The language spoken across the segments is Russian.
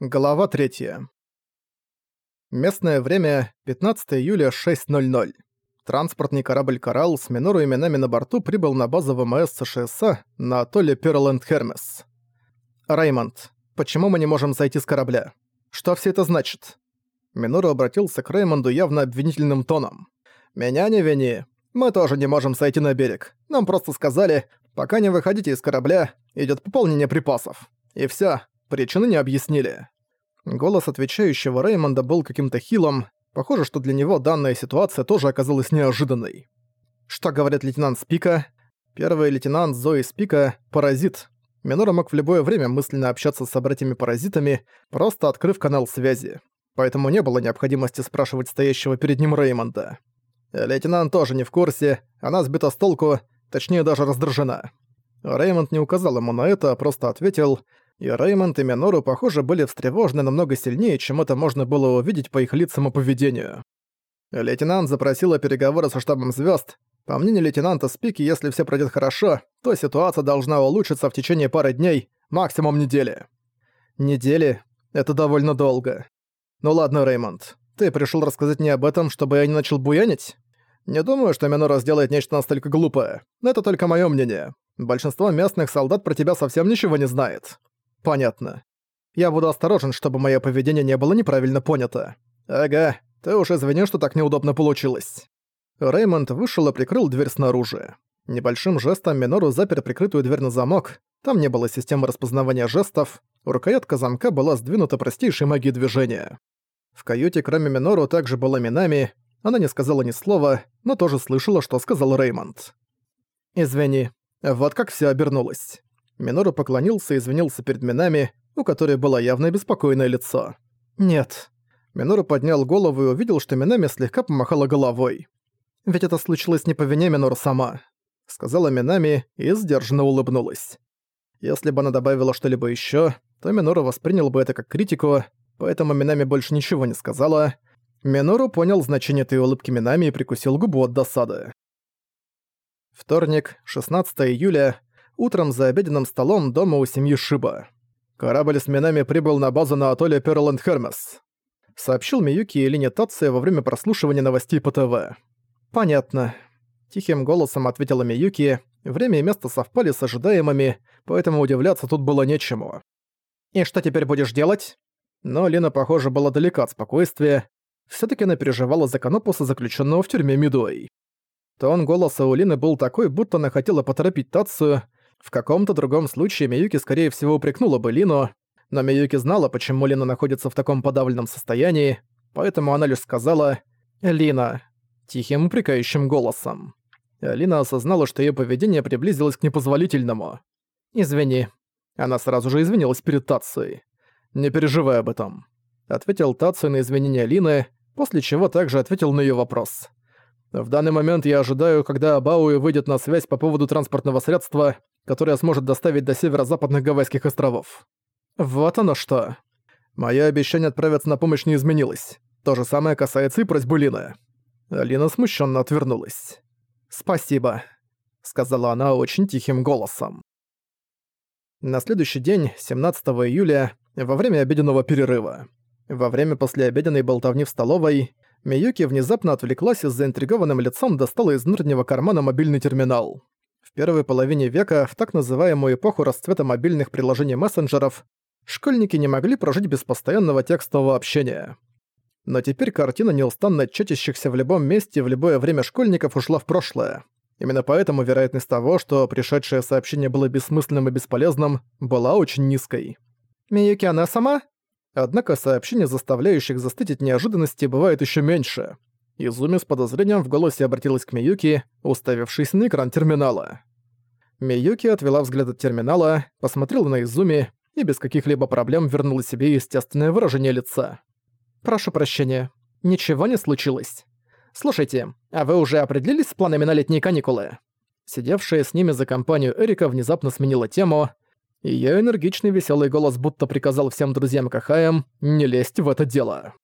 Глава 3. Местное время 15 июля 6.00. Транспортный корабль «Коралл» с Минору именами на борту прибыл на базу ВМС США на атолле Перленд Хермес. «Реймонд, почему мы не можем зайти с корабля? Что все это значит?» Минору обратился к Реймонду явно обвинительным тоном. «Меня не вини. Мы тоже не можем сойти на берег. Нам просто сказали, пока не выходите из корабля, идет пополнение припасов. И все. Причины не объяснили. Голос отвечающего Реймонда был каким-то хилым. Похоже, что для него данная ситуация тоже оказалась неожиданной. Что говорит лейтенант Спика? Первый лейтенант Зои Спика – паразит. Минора мог в любое время мысленно общаться с собратьями-паразитами, просто открыв канал связи. Поэтому не было необходимости спрашивать стоящего перед ним Реймонда. Лейтенант тоже не в курсе, она сбита с толку, точнее даже раздражена. Реймонд не указал ему на это, а просто ответил – и Реймонд и Минору, похоже, были встревожены намного сильнее, чем это можно было увидеть по их лицам и поведению. Лейтенант запросила переговоры со штабом звезд. По мнению лейтенанта Спики, если все пройдет хорошо, то ситуация должна улучшиться в течение пары дней, максимум недели. Недели — это довольно долго. Ну ладно, Реймонд, ты пришел рассказать мне об этом, чтобы я не начал буянить? Не думаю, что Минора сделает нечто настолько глупое. Это только мое мнение. Большинство местных солдат про тебя совсем ничего не знает. Понятно. Я буду осторожен, чтобы мое поведение не было неправильно понято. Ага, ты уж извини, что так неудобно получилось. Реймонд вышел и прикрыл дверь снаружи. Небольшим жестом Минору запер прикрытую дверь на замок. Там не было системы распознавания жестов. Рукоятка замка была сдвинута простейшей магией движения. В каюте, кроме Минору, также была Минами. Она не сказала ни слова, но тоже слышала, что сказал Реймонд. «Извини, вот как все обернулось. Минору поклонился и извинился перед Минами, у которой было явно беспокойное лицо. «Нет». Минору поднял голову и увидел, что Минами слегка помахала головой. «Ведь это случилось не по вине Минору сама», — сказала Минами и сдержанно улыбнулась. Если бы она добавила что-либо ещё, то Минору воспринял бы это как критику, поэтому Минами больше ничего не сказала. Минору понял значение этой улыбки Минами и прикусил губу от досады. Вторник, 16 июля, утром за обеденным столом дома у семьи Шиба. Корабль с минами прибыл на базу на атолле Перленд Хермес. Сообщил Миюки и Лине Тация во время прослушивания новостей по ТВ. «Понятно». Тихим голосом ответила Миюки. Время и место совпали с ожидаемыми, поэтому удивляться тут было нечему. «И что теперь будешь делать?» Но Лина, похоже, была далека от спокойствия. все таки она переживала за Канопуса, заключенного в тюрьме Мидуэй. Тон голоса у Лины был такой, будто она хотела поторопить Тацию, в каком-то другом случае Миюки, скорее всего, упрекнула бы Лину, но Миюки знала, почему Лина находится в таком подавленном состоянии, поэтому она лишь сказала «Лина» тихим упрекающим голосом. Лина осознала, что её поведение приблизилось к непозволительному. «Извини». Она сразу же извинилась перед Тацией. «Не переживай об этом», — ответил Тацию на извинения Лины, после чего также ответил на её вопрос. «В данный момент я ожидаю, когда Абауи выйдет на связь по поводу транспортного средства, которая сможет доставить до северо-западных Гавайских островов. Вот оно что. Моё обещание отправиться на помощь не изменилось. То же самое касается и просьбы Лины. Алина смущенно отвернулась. «Спасибо», — сказала она очень тихим голосом. На следующий день, 17 июля, во время обеденного перерыва. Во время послеобеденной болтовни в столовой, Миюки внезапно отвлеклась и с заинтригованным лицом достала из внутреннего кармана мобильный терминал первой половине века, в так называемую эпоху расцвета мобильных приложений мессенджеров, школьники не могли прожить без постоянного текстового общения. Но теперь картина неустанно чатящихся в любом месте в любое время школьников ушла в прошлое. Именно поэтому вероятность того, что пришедшее сообщение было бессмысленным и бесполезным, была очень низкой. «Миюки, она сама?» Однако сообщений, заставляющих застыть от неожиданности, бывает еще меньше. Изуми с подозрением в голосе обратилась к Миюки, уставившись на экран терминала. Миюки отвела взгляд от терминала, посмотрела на Изуми и без каких-либо проблем вернула себе естественное выражение лица. «Прошу прощения, ничего не случилось. Слушайте, а вы уже определились с планами на летние каникулы?» Сидевшая с ними за компанию Эрика внезапно сменила тему, её энергичный веселый голос будто приказал всем друзьям Кахаям не лезть в это дело.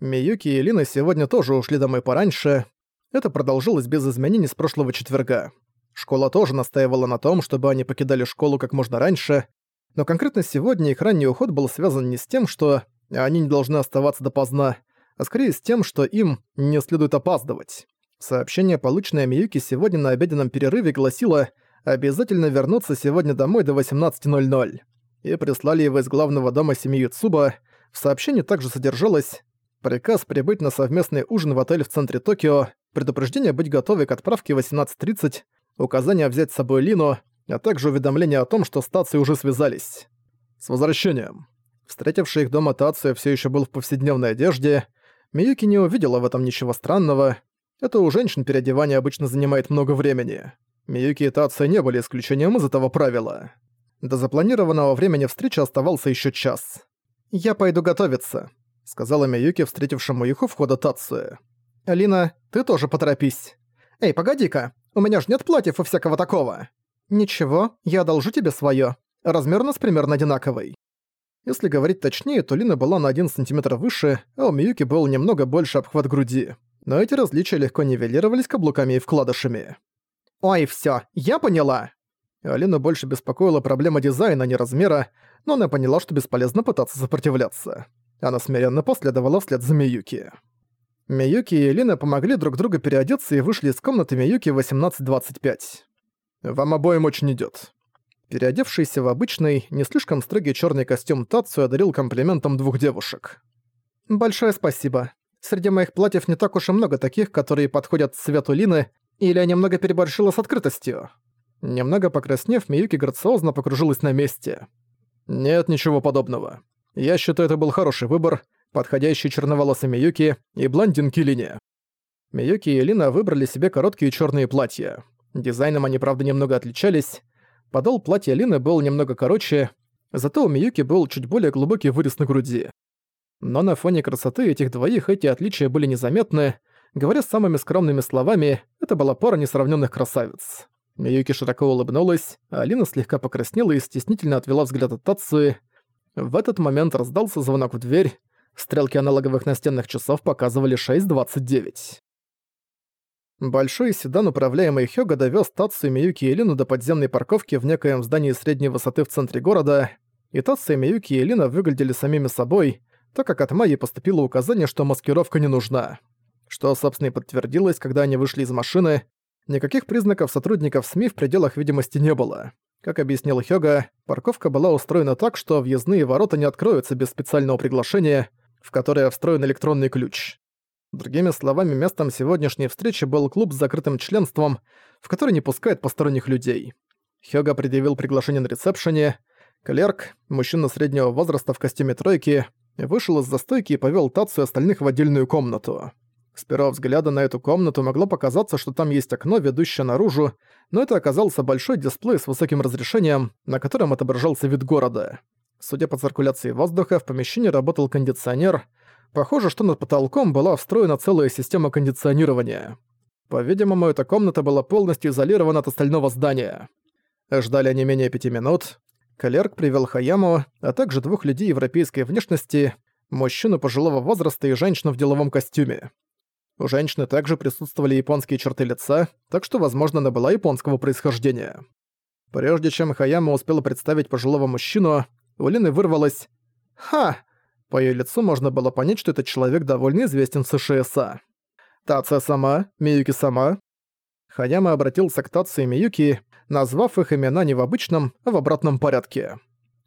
Миюки и Лина сегодня тоже ушли домой пораньше. Это продолжилось без изменений с прошлого четверга. Школа тоже настаивала на том, чтобы они покидали школу как можно раньше. Но конкретно сегодня их ранний уход был связан не с тем, что они не должны оставаться допоздна, а скорее с тем, что им не следует опаздывать. Сообщение, полученное Миюки сегодня на обеденном перерыве, гласило «Обязательно вернуться сегодня домой до 18.00». И прислали его из главного дома семьи Цуба. В сообщении также содержалось приказ прибыть на совместный ужин в отель в центре Токио, предупреждение быть готовой к отправке в 18.30, указание взять с собой Лину, а также уведомление о том, что стации уже связались. С возвращением. Встретивший их дома Тация все еще был в повседневной одежде. Миюки не увидела в этом ничего странного. Это у женщин переодевание обычно занимает много времени. Миюки и Тация не были исключением из этого правила. До запланированного времени встречи оставался еще час. «Я пойду готовиться», — сказала Миюки, встретившему их у входа Тацию. «Алина, ты тоже поторопись». «Эй, погоди-ка, у меня ж нет платьев и всякого такого». «Ничего, я одолжу тебе своё. Размер у нас примерно одинаковый». Если говорить точнее, то Лина была на 1 сантиметр выше, а у Миюки был немного больше обхват груди. Но эти различия легко нивелировались каблуками и вкладышами. «Ой, всё, я поняла!» Алину больше беспокоила проблема дизайна, а не размера, но она поняла, что бесполезно пытаться сопротивляться. Она смиренно последовала вслед за Миюки. Миюки и Лина помогли друг другу переодеться и вышли из комнаты Миюки в 18.25. «Вам обоим очень идёт». Переодевшийся в обычный, не слишком строгий чёрный костюм Тацу одарил комплиментом двух девушек. «Большое спасибо. Среди моих платьев не так уж и много таких, которые подходят цвету Лины, или я немного переборщила с открытостью». Немного покраснев, Миюки грациозно покружилась на месте. «Нет ничего подобного. Я считаю, это был хороший выбор, подходящий черноволосой Миюки и блондинки Лине. Миюки и Лина выбрали себе короткие черные платья. Дизайном они, правда, немного отличались. Подол платья Лины был немного короче, зато у Миюки был чуть более глубокий вырез на груди. Но на фоне красоты этих двоих эти отличия были незаметны. Говоря самыми скромными словами, это была пара несравненных красавиц. Миюки широко улыбнулась, а Алина слегка покраснела и стеснительно отвела взгляд от Тацуи. В этот момент раздался звонок в дверь. Стрелки аналоговых настенных часов показывали 6.29. Большой седан, управляемый Хёга, довёз Тацу, Миюки и Лину до подземной парковки в некоем здании средней высоты в центре города, и Тацу, Миюки и Лина выглядели самими собой, так как от Майи поступило указание, что маскировка не нужна. Что, собственно, и подтвердилось, когда они вышли из машины, никаких признаков сотрудников СМИ в пределах видимости не было. Как объяснил Хёга, парковка была устроена так, что въездные ворота не откроются без специального приглашения, в которое встроен электронный ключ. Другими словами, местом сегодняшней встречи был клуб с закрытым членством, в который не пускают посторонних людей. Хёга предъявил приглашение на ресепшене. Клерк, мужчина среднего возраста в костюме тройки, вышел из застойки и повёл Тацу и остальных в отдельную комнату. С первого взгляда на эту комнату могло показаться, что там есть окно, ведущее наружу, но это оказался большой дисплей с высоким разрешением, на котором отображался вид города. Судя по циркуляции воздуха, в помещении работал кондиционер. Похоже, что над потолком была встроена целая система кондиционирования. По-видимому, эта комната была полностью изолирована от остального здания. Ждали они менее пяти минут. Калерк привел Хаяму, а также двух людей европейской внешности, мужчину пожилого возраста и женщину в деловом костюме. У женщины также присутствовали японские черты лица, так что, возможно, она была японского происхождения. Прежде чем Хаяма успела представить пожилого мужчину, у Лины вырвалось «Ха!». По её лицу можно было понять, что этот человек довольно известен в США. «Тация сама, Миюки сама». Хаяма обратился к Тации и Миюки, назвав их имена не в обычном, а в обратном порядке.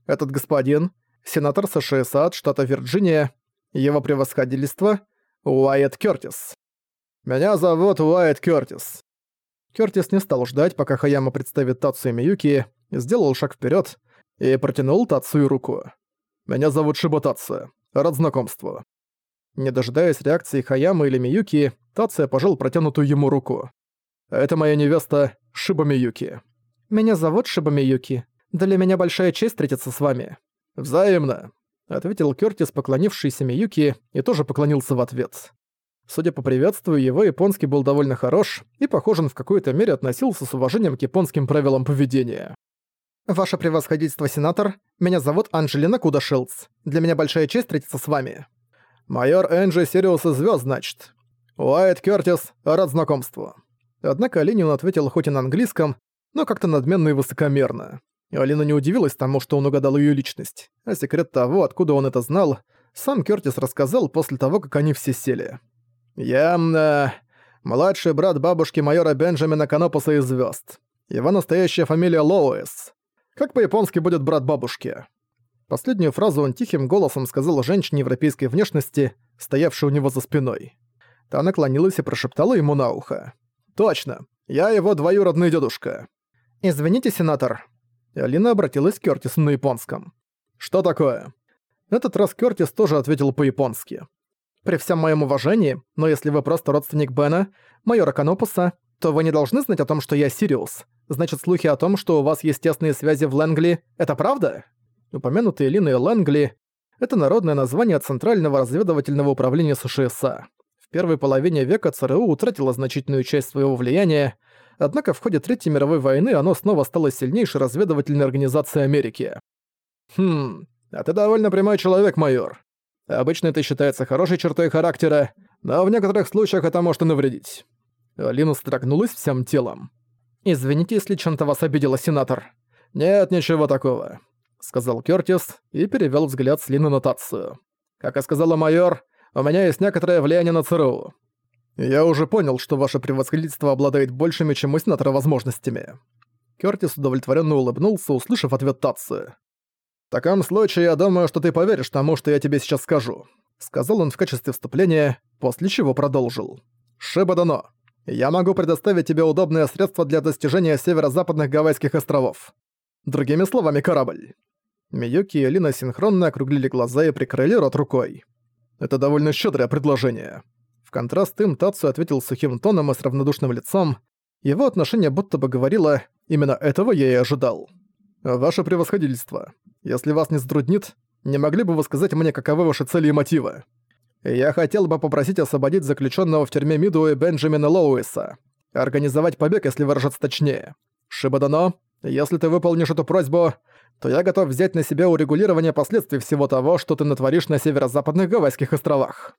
Этот господин — сенатор США от штата Вирджиния, его превосходительство — Уайт Кёртис. Меня зовут Уайт Кёртис. Кёртис не стал ждать, пока Хаяма представит Тацу и Миюки, сделал шаг вперед и протянул Тацу и руку. Меня зовут Шиботацу. Рад знакомству. Не дожидаясь реакции Хаямы или Миюки, Тация пожал протянутую ему руку. «Это моя невеста Шиба Миюки». «Меня зовут Шиба Миюки. Для меня большая честь встретиться с вами». «Взаимно», ответил Кёртис, поклонившийся Миюки, и тоже поклонился в ответ. Судя по приветствию, его японский был довольно хорош, и, похоже, он в какой-то мере относился с уважением к японским правилам поведения. «Ваше превосходительство, сенатор, меня зовут Анджелина Кудашилдс. Для меня большая честь встретиться с вами». «Майор Энджи Сириус из звёзд, значит. Уайт Кёртис, рад знакомству». Однако Ленин ответил хоть и на английском, но как-то надменно и высокомерно. Алина не удивилась тому, что он угадал ее личность, а секрет того, откуда он это знал, сам Кёртис рассказал после того, как они все сели. «Я... Э, младший брат бабушки майора Бенджамина Канопуса из звезд. Его настоящая фамилия Лоуэс. Как по-японски будет брат бабушки?» Последнюю фразу он тихим голосом сказал женщине европейской внешности, стоявшей у него за спиной. Та наклонилась и прошептала ему на ухо. «Точно! Я его двоюродный дедушка!» «Извините, сенатор!» Алина обратилась к Кёртису на японском. «Что такое?» Этот раз Кёртис тоже ответил по-японски. «При всем моем уважении, но если вы просто родственник Бена, майора Канопуса, то вы не должны знать о том, что я Сириус. Значит, слухи о том, что у вас есть тесные связи в Лэнгли, это правда?» Упомянутые Лина и Лэнгли — это народное название Центрального разведывательного управления США. Первой половине века ЦРУ утратило значительную часть своего влияния, однако в ходе Третьей мировой войны оно снова стало сильнейшей разведывательной организацией Америки. «Хм, а ты довольно прямой человек, майор. Обычно это считается хорошей чертой характера, но в некоторых случаях это может и навредить». Алина строгнулась всем телом. «Извините, если чем-то вас обидела, сенатор». «Нет, ничего такого», — сказал Кёртис и перевёл взгляд с Лины нотацию. «Как и сказала майор, у меня есть некоторое влияние на ЦРУ. Я уже понял, что ваше превосходительство обладает большими, чем у сенатора, возможностями». Кёртис удовлетворенно улыбнулся, услышав ответ Татсы. «В таком случае я думаю, что ты поверишь тому, что я тебе сейчас скажу», сказал он в качестве вступления, после чего продолжил. «Шиба Я могу предоставить тебе удобное средство для достижения северо-западных Гавайских островов. Другими словами, корабль». Миюки и Лина синхронно округлили глаза и прикрыли рот рукой. Это довольно щедрое предложение. В контраст им Тацу ответил сухим тоном и с равнодушным лицом. Его отношение будто бы говорило «именно этого я и ожидал». «Ваше превосходительство, если вас не затруднит, не могли бы вы сказать мне, каковы ваши цели и мотивы? Я хотел бы попросить освободить заключенного в тюрьме Мидуэ Бенджамина Лоуиса, организовать побег, если выражаться точнее. Шибадано, если ты выполнишь эту просьбу, то я готов взять на себя урегулирование последствий всего того, что ты натворишь на северо-западных Гавайских островах».